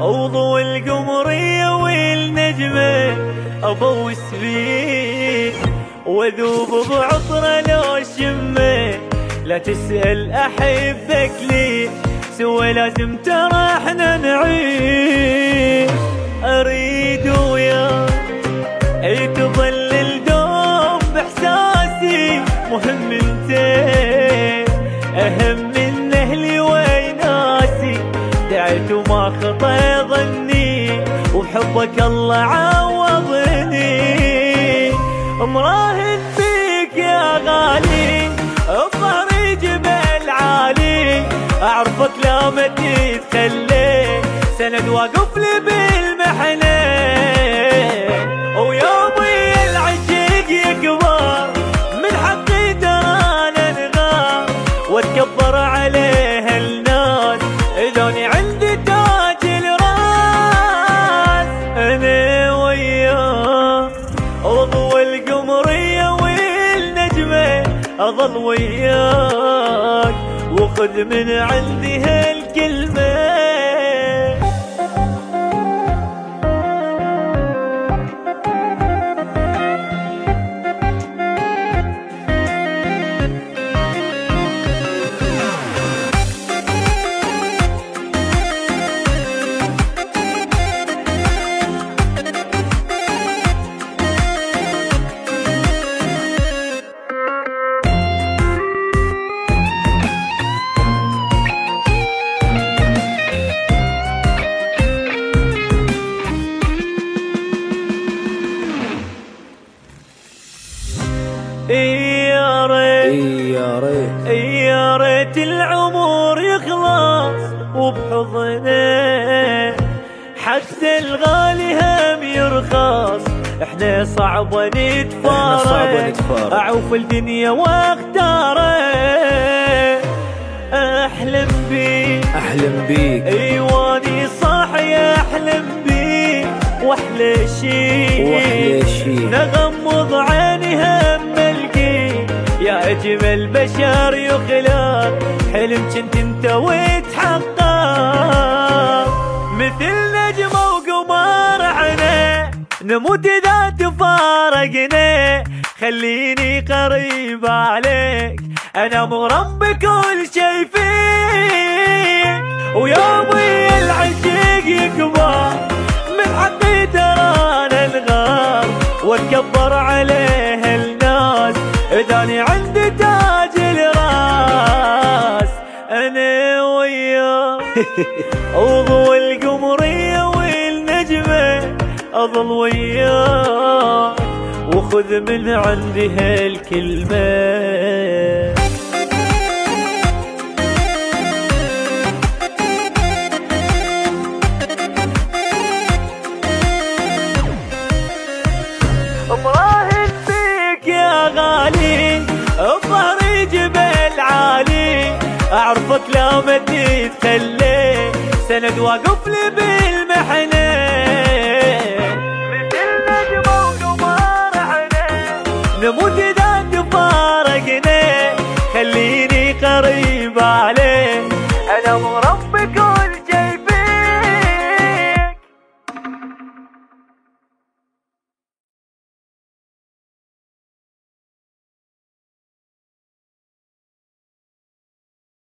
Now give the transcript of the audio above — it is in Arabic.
أوضو القمرية والنجمة أبوس فيه وذوب بعطرة لو شمه لا تسأل أحبك ليه سوى لازم ترى إحنا نعيش. أريد وياك تظل الدوم بإحساسي مهم ظني وبحبك الله عوضني. مراهن فيك يا غالي بظهري جبل عالي أعرفك لا ما تتخلي. سند واقف لي أظل وياك وخذ من عندي هالكلمة. يا ريت يا ريت يا ريت العمر يخلص وبحضنه حتى الغالي هم يرخص إحنا صعبة نتفارق. أعوف الدنيا واختاره. أحلم بيك. أحلم بيك. أيواني صاحي أحلم بيك. وأحلى شي. وأحلى شي. نغمض عيني هم يا أجمل بشر يخلق حلم كنت أنت وتحقق. مثل نجمة وقمر عنا نموت إذا تفارقنا. خليني قريب عليك أنا مغرم بكل شي فيك. ويومي العشق يكبر. عندي تاج الراس أنا وياك أوضو القمرية والنجمة أظل وياك وخذ من عندي هالكلمة. وكلامك تتخلى سند واقف لي بالمحنة. مثل نجمة وقمر رحنا. نموت إذا تفارقنا خليني قريب عليك.